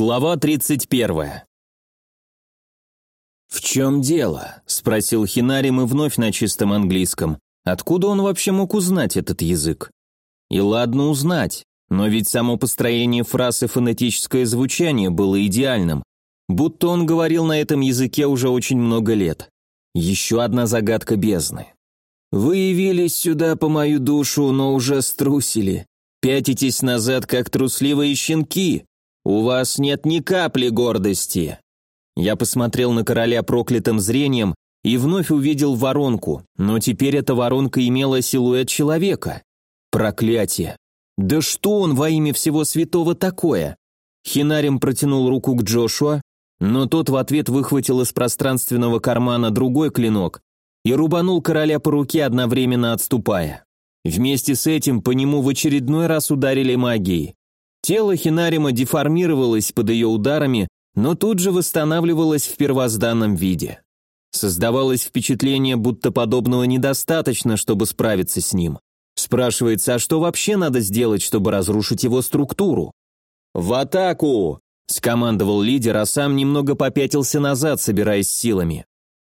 Глава 31. «В чем дело?» – спросил Хинарим и вновь на чистом английском. Откуда он вообще мог узнать этот язык? И ладно узнать, но ведь само построение фраз и фонетическое звучание было идеальным, будто он говорил на этом языке уже очень много лет. Еще одна загадка бездны. «Вы явились сюда по мою душу, но уже струсили. Пятитесь назад, как трусливые щенки», «У вас нет ни капли гордости!» Я посмотрел на короля проклятым зрением и вновь увидел воронку, но теперь эта воронка имела силуэт человека. Проклятие! Да что он во имя всего святого такое? Хинарим протянул руку к Джошуа, но тот в ответ выхватил из пространственного кармана другой клинок и рубанул короля по руке, одновременно отступая. Вместе с этим по нему в очередной раз ударили магией. Тело Хинарима деформировалось под ее ударами, но тут же восстанавливалось в первозданном виде. Создавалось впечатление, будто подобного недостаточно, чтобы справиться с ним. Спрашивается, а что вообще надо сделать, чтобы разрушить его структуру? «В атаку!» – скомандовал лидер, а сам немного попятился назад, собираясь силами.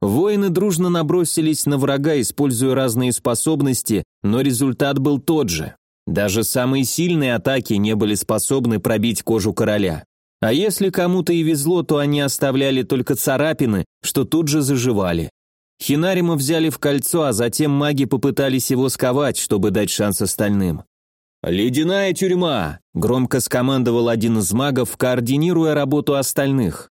Воины дружно набросились на врага, используя разные способности, но результат был тот же. Даже самые сильные атаки не были способны пробить кожу короля. А если кому-то и везло, то они оставляли только царапины, что тут же заживали. Хинарима взяли в кольцо, а затем маги попытались его сковать, чтобы дать шанс остальным. «Ледяная тюрьма!» – громко скомандовал один из магов, координируя работу остальных.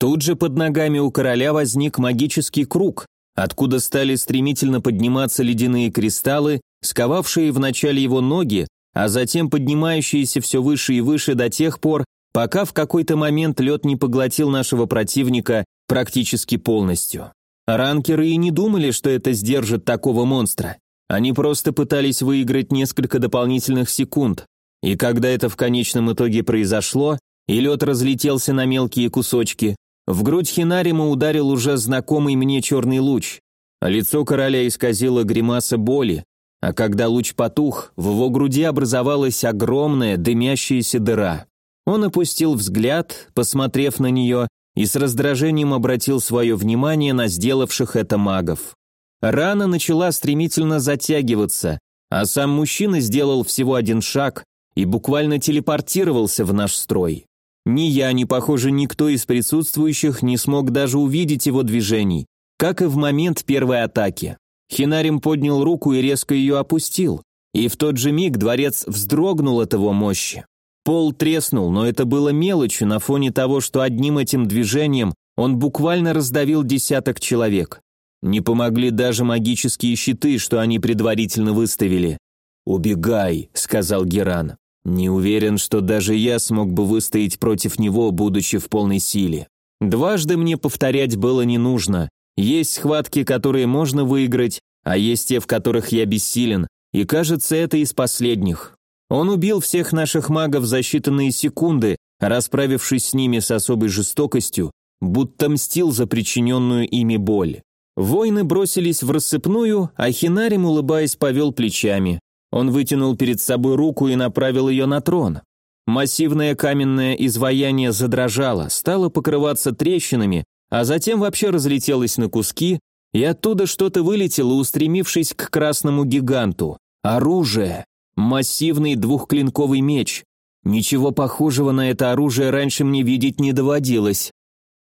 Тут же под ногами у короля возник магический круг, откуда стали стремительно подниматься ледяные кристаллы, сковавшие вначале его ноги, а затем поднимающиеся все выше и выше до тех пор, пока в какой-то момент лед не поглотил нашего противника практически полностью. Ранкеры и не думали, что это сдержит такого монстра. Они просто пытались выиграть несколько дополнительных секунд. И когда это в конечном итоге произошло, и лед разлетелся на мелкие кусочки, в грудь Хинарима ударил уже знакомый мне черный луч. Лицо короля исказило гримаса боли, а когда луч потух, в его груди образовалась огромная дымящаяся дыра. Он опустил взгляд, посмотрев на нее, и с раздражением обратил свое внимание на сделавших это магов. Рана начала стремительно затягиваться, а сам мужчина сделал всего один шаг и буквально телепортировался в наш строй. Ни я, ни, похоже, никто из присутствующих не смог даже увидеть его движений, как и в момент первой атаки. Хинарим поднял руку и резко ее опустил, и в тот же миг дворец вздрогнул от его мощи. Пол треснул, но это было мелочью на фоне того, что одним этим движением он буквально раздавил десяток человек. Не помогли даже магические щиты, что они предварительно выставили. «Убегай», — сказал Геран. Не уверен, что даже я смог бы выстоять против него, будучи в полной силе. Дважды мне повторять было не нужно. Есть схватки, которые можно выиграть, а есть те, в которых я бессилен, и кажется, это из последних. Он убил всех наших магов за считанные секунды, расправившись с ними с особой жестокостью, будто мстил за причиненную ими боль. Воины бросились в рассыпную, а Хинарим, улыбаясь, повел плечами. Он вытянул перед собой руку и направил ее на трон. Массивное каменное изваяние задрожало, стало покрываться трещинами, а затем вообще разлетелось на куски, и оттуда что-то вылетело, устремившись к красному гиганту. Оружие. Массивный двухклинковый меч. Ничего похожего на это оружие раньше мне видеть не доводилось.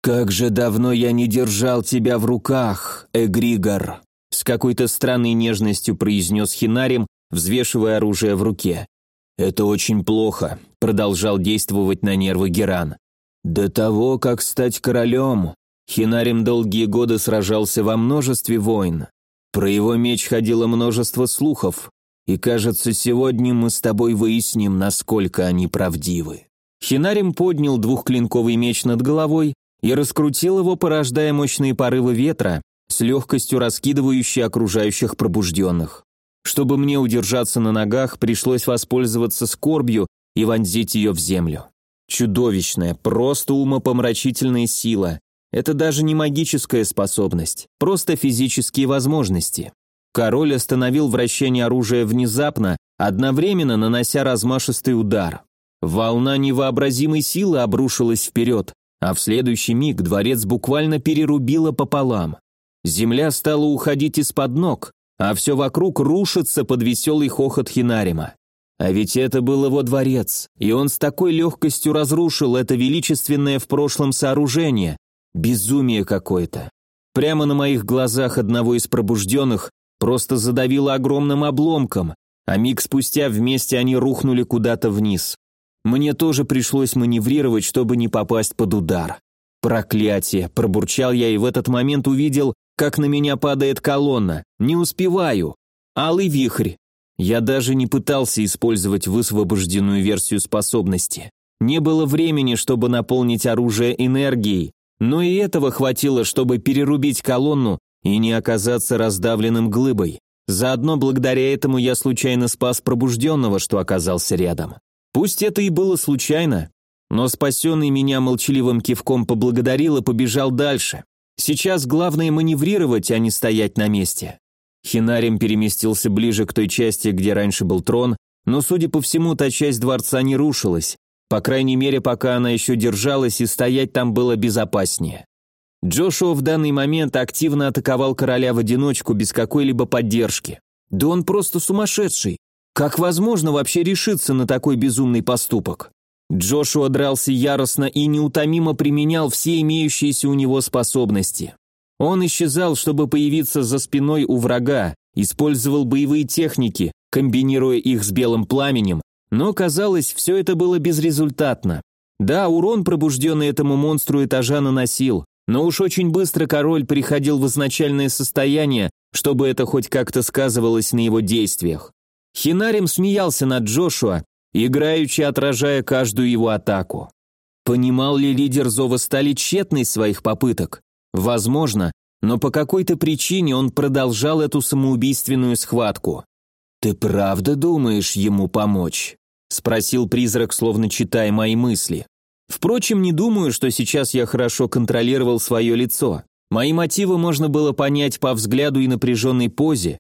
«Как же давно я не держал тебя в руках, Эгригор!» С какой-то странной нежностью произнес Хинарим, взвешивая оружие в руке. «Это очень плохо», — продолжал действовать на нервы Геран. «До того, как стать королем, Хинарим долгие годы сражался во множестве войн. Про его меч ходило множество слухов, и, кажется, сегодня мы с тобой выясним, насколько они правдивы». Хинарим поднял двухклинковый меч над головой и раскрутил его, порождая мощные порывы ветра, с легкостью раскидывающие окружающих пробужденных. Чтобы мне удержаться на ногах, пришлось воспользоваться скорбью и вонзить ее в землю. Чудовищная, просто умопомрачительная сила. Это даже не магическая способность, просто физические возможности. Король остановил вращение оружия внезапно, одновременно нанося размашистый удар. Волна невообразимой силы обрушилась вперед, а в следующий миг дворец буквально перерубило пополам. Земля стала уходить из-под ног, а все вокруг рушится под веселый хохот Хинарима. А ведь это был его дворец, и он с такой легкостью разрушил это величественное в прошлом сооружение. Безумие какое-то. Прямо на моих глазах одного из пробужденных просто задавило огромным обломком, а миг спустя вместе они рухнули куда-то вниз. Мне тоже пришлось маневрировать, чтобы не попасть под удар. Проклятие, пробурчал я и в этот момент увидел, как на меня падает колонна. Не успеваю. Алый вихрь. Я даже не пытался использовать высвобожденную версию способности. Не было времени, чтобы наполнить оружие энергией, но и этого хватило, чтобы перерубить колонну и не оказаться раздавленным глыбой. Заодно благодаря этому я случайно спас пробужденного, что оказался рядом. Пусть это и было случайно, но спасенный меня молчаливым кивком поблагодарил и побежал дальше. Сейчас главное маневрировать, а не стоять на месте. Хинарим переместился ближе к той части, где раньше был трон, но, судя по всему, та часть дворца не рушилась, по крайней мере, пока она еще держалась и стоять там было безопаснее. Джошуа в данный момент активно атаковал короля в одиночку без какой-либо поддержки. Да он просто сумасшедший. Как возможно вообще решиться на такой безумный поступок? Джошуа дрался яростно и неутомимо применял все имеющиеся у него способности. Он исчезал, чтобы появиться за спиной у врага, использовал боевые техники, комбинируя их с белым пламенем, но, казалось, все это было безрезультатно. Да, урон, пробужденный этому монстру этажа, наносил, но уж очень быстро король приходил в изначальное состояние, чтобы это хоть как-то сказывалось на его действиях. Хинарим смеялся над Джошуа, играючи отражая каждую его атаку. Понимал ли лидер Зова стали тщетной своих попыток? Возможно, но по какой-то причине он продолжал эту самоубийственную схватку. «Ты правда думаешь ему помочь?» – спросил призрак, словно читая мои мысли. Впрочем, не думаю, что сейчас я хорошо контролировал свое лицо. Мои мотивы можно было понять по взгляду и напряженной позе,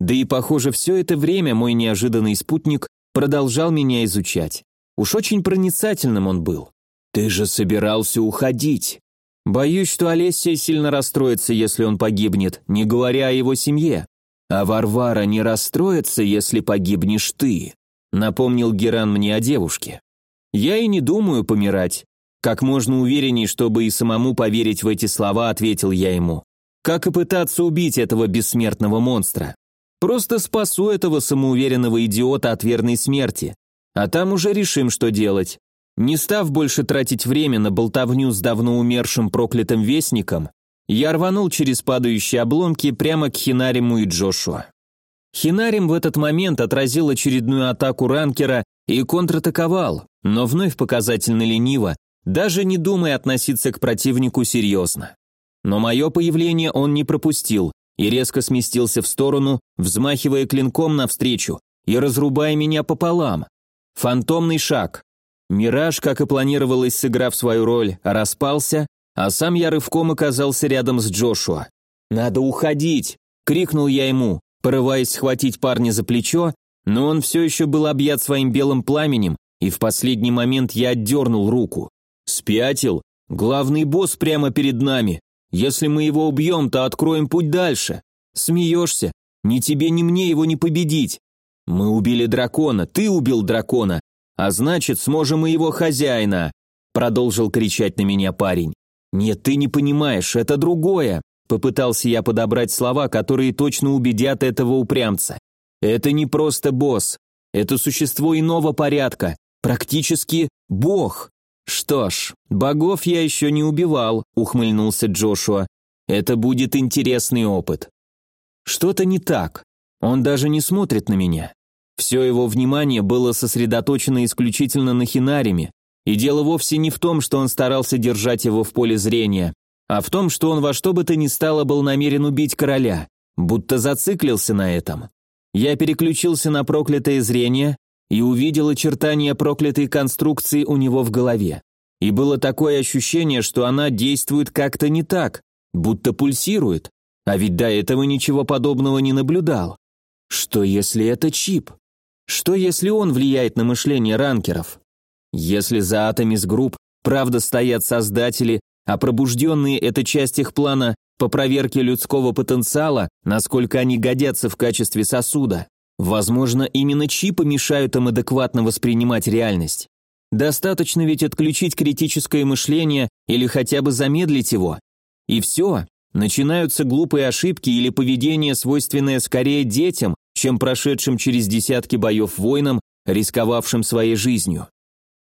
да и, похоже, все это время мой неожиданный спутник продолжал меня изучать. Уж очень проницательным он был. «Ты же собирался уходить!» «Боюсь, что Олеся сильно расстроится, если он погибнет, не говоря о его семье. А Варвара не расстроится, если погибнешь ты», напомнил Геран мне о девушке. «Я и не думаю помирать. Как можно уверенней, чтобы и самому поверить в эти слова, ответил я ему. Как и пытаться убить этого бессмертного монстра. Просто спасу этого самоуверенного идиота от верной смерти. А там уже решим, что делать. Не став больше тратить время на болтовню с давно умершим проклятым вестником, я рванул через падающие обломки прямо к Хинариму и Джошуа. Хинарим в этот момент отразил очередную атаку ранкера и контратаковал, но вновь показательно лениво, даже не думая относиться к противнику серьезно. Но мое появление он не пропустил, и резко сместился в сторону, взмахивая клинком навстречу и разрубая меня пополам. Фантомный шаг. Мираж, как и планировалось, сыграв свою роль, распался, а сам я рывком оказался рядом с Джошуа. «Надо уходить!» — крикнул я ему, порываясь схватить парня за плечо, но он все еще был объят своим белым пламенем, и в последний момент я отдернул руку. «Спятил? Главный босс прямо перед нами. Если мы его убьем, то откроем путь дальше. Смеешься? Ни тебе, ни мне его не победить. Мы убили дракона, ты убил дракона, а значит, сможем и его хозяина», продолжил кричать на меня парень. «Нет, ты не понимаешь, это другое», попытался я подобрать слова, которые точно убедят этого упрямца. «Это не просто босс, это существо иного порядка, практически бог. «Что ж, богов я еще не убивал», — ухмыльнулся Джошуа. «Это будет интересный опыт». Что-то не так. Он даже не смотрит на меня. Все его внимание было сосредоточено исключительно на Хинариме, и дело вовсе не в том, что он старался держать его в поле зрения, а в том, что он во что бы то ни стало был намерен убить короля, будто зациклился на этом. Я переключился на проклятое зрение и увидел очертания проклятой конструкции у него в голове. И было такое ощущение, что она действует как-то не так, будто пульсирует, а ведь до этого ничего подобного не наблюдал. Что если это чип? Что если он влияет на мышление ранкеров? Если за Атомис правда стоят создатели, а пробужденные – это часть их плана по проверке людского потенциала, насколько они годятся в качестве сосуда, возможно, именно чипы мешают им адекватно воспринимать реальность. Достаточно ведь отключить критическое мышление или хотя бы замедлить его. И все, начинаются глупые ошибки или поведение, свойственное скорее детям, чем прошедшим через десятки боев воинам, рисковавшим своей жизнью.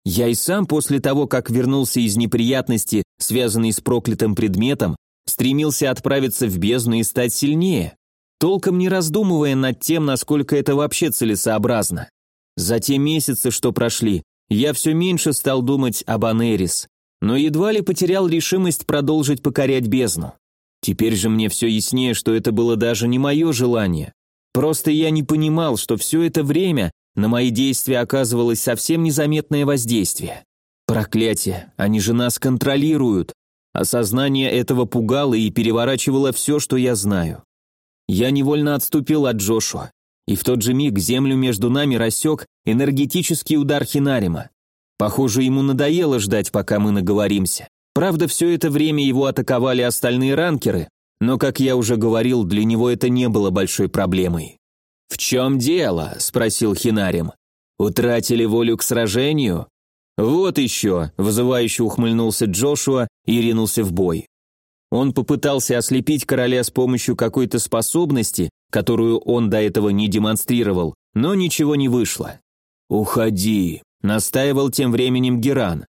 Я и сам после того, как вернулся из неприятности, связанной с проклятым предметом, стремился отправиться в бездну и стать сильнее, толком не раздумывая над тем, насколько это вообще целесообразно. За те месяцы, что прошли, я все меньше стал думать об Анерис, но едва ли потерял решимость продолжить покорять бездну. Теперь же мне все яснее, что это было даже не мое желание. Просто я не понимал, что все это время на мои действия оказывалось совсем незаметное воздействие. Проклятие, они же нас контролируют. Осознание этого пугало и переворачивало все, что я знаю. Я невольно отступил от Джошуа, и в тот же миг землю между нами рассек энергетический удар Хинарима. Похоже, ему надоело ждать, пока мы наговоримся. Правда, все это время его атаковали остальные ранкеры, но, как я уже говорил, для него это не было большой проблемой. «В чем дело?» – спросил Хинарим. «Утратили волю к сражению?» «Вот еще», – вызывающе ухмыльнулся Джошуа и ринулся в бой. Он попытался ослепить короля с помощью какой-то способности, которую он до этого не демонстрировал, но ничего не вышло. «Уходи», – настаивал тем временем Геран.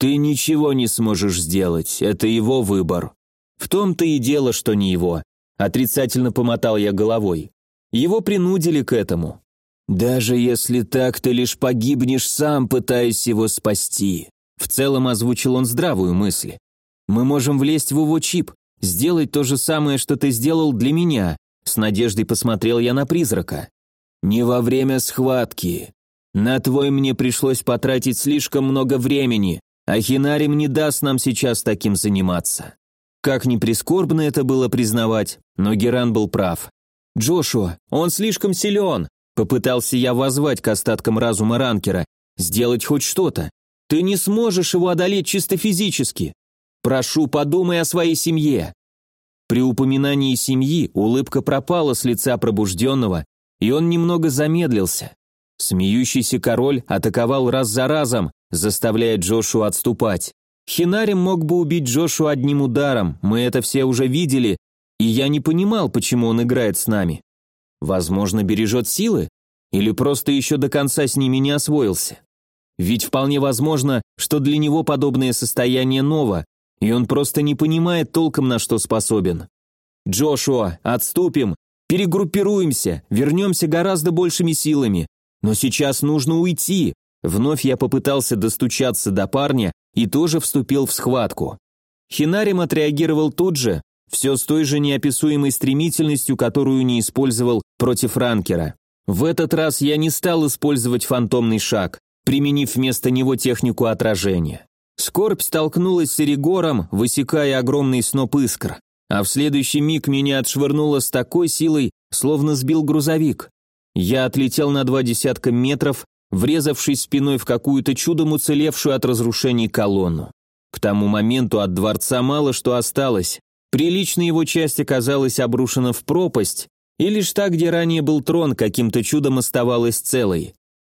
Ты ничего не сможешь сделать, это его выбор. В том-то и дело, что не его. Отрицательно помотал я головой. Его принудили к этому. Даже если так, ты лишь погибнешь сам, пытаясь его спасти. В целом озвучил он здравую мысль. Мы можем влезть в его чип, сделать то же самое, что ты сделал для меня. С надеждой посмотрел я на призрака. Не во время схватки. На твой мне пришлось потратить слишком много времени, Ахинарим не даст нам сейчас таким заниматься. Как ни прискорбно это было признавать, но Геран был прав. «Джошуа, он слишком силен!» Попытался я возвать к остаткам разума ранкера. «Сделать хоть что-то. Ты не сможешь его одолеть чисто физически. Прошу, подумай о своей семье». При упоминании семьи улыбка пропала с лица пробужденного, и он немного замедлился. Смеющийся король атаковал раз за разом, заставляя Джошу отступать. Хинарим мог бы убить Джошу одним ударом, мы это все уже видели, и я не понимал, почему он играет с нами. Возможно, бережет силы? Или просто еще до конца с ними не освоился? Ведь вполне возможно, что для него подобное состояние ново, и он просто не понимает толком, на что способен. «Джошуа, отступим, перегруппируемся, вернемся гораздо большими силами. Но сейчас нужно уйти, Вновь я попытался достучаться до парня и тоже вступил в схватку. Хинарим отреагировал тут же, все с той же неописуемой стремительностью, которую не использовал против ранкера. В этот раз я не стал использовать фантомный шаг, применив вместо него технику отражения. Скорбь столкнулась с Эригором, высекая огромный сноп искр, а в следующий миг меня отшвырнуло с такой силой, словно сбил грузовик. Я отлетел на два десятка метров врезавшись спиной в какую-то чудом уцелевшую от разрушений колонну. К тому моменту от дворца мало что осталось. Приличная его часть оказалась обрушена в пропасть, и лишь та, где ранее был трон, каким-то чудом оставалась целой.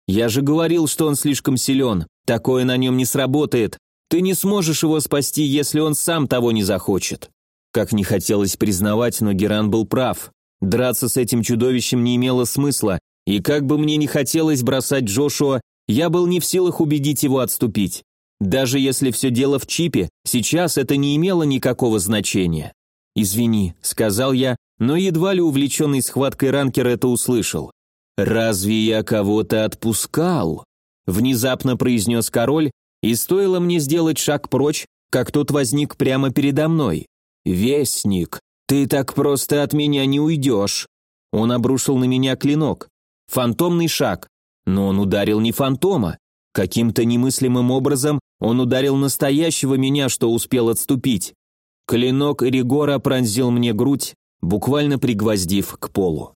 Я же говорил, что он слишком силен, такое на нем не сработает. Ты не сможешь его спасти, если он сам того не захочет. Как не хотелось признавать, но Геран был прав. Драться с этим чудовищем не имело смысла, и как бы мне не хотелось бросать Джошуа, я был не в силах убедить его отступить. Даже если все дело в чипе, сейчас это не имело никакого значения. «Извини», — сказал я, но едва ли увлеченный схваткой ранкер это услышал. «Разве я кого-то отпускал?» Внезапно произнес король, и стоило мне сделать шаг прочь, как тот возник прямо передо мной. «Вестник, ты так просто от меня не уйдешь!» Он обрушил на меня клинок. Фантомный шаг. Но он ударил не фантома. Каким-то немыслимым образом он ударил настоящего меня, что успел отступить. Клинок Ригора пронзил мне грудь, буквально пригвоздив к полу.